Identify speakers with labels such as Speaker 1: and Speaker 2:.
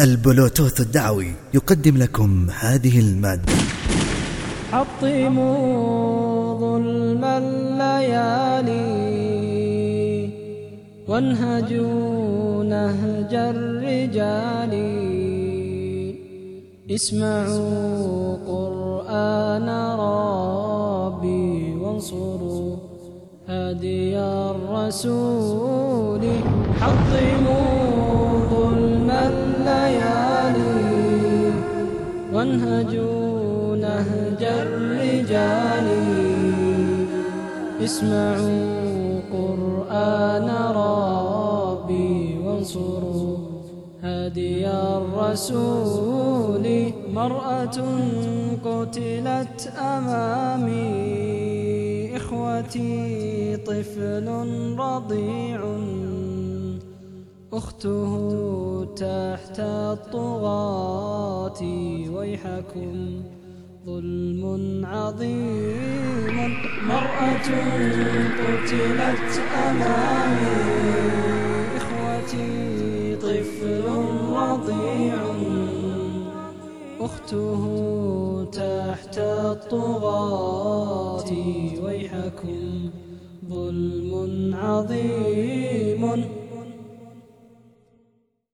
Speaker 1: البلوتوث الدعوي يقدم لكم هذه المادة.
Speaker 2: حطموا ظلم الليالي وانهجوا نهج الرجال. اسمعوا قرآن ربي وانصروا هدي الرسول. حطموا وانهجوا نهج الرجال اسمعوا قرآن ربي وانصروا. هدي الرسول. مرأة قتلت أمامي. إخوتي طفل رضيع. أخته تحت الطغاة. ويحكم ظلم عظيم مرأة قتلت أمامي. إخوتي طفل رضيع. أخته تحت الطغاة. ويحكم. ظلم عظيم.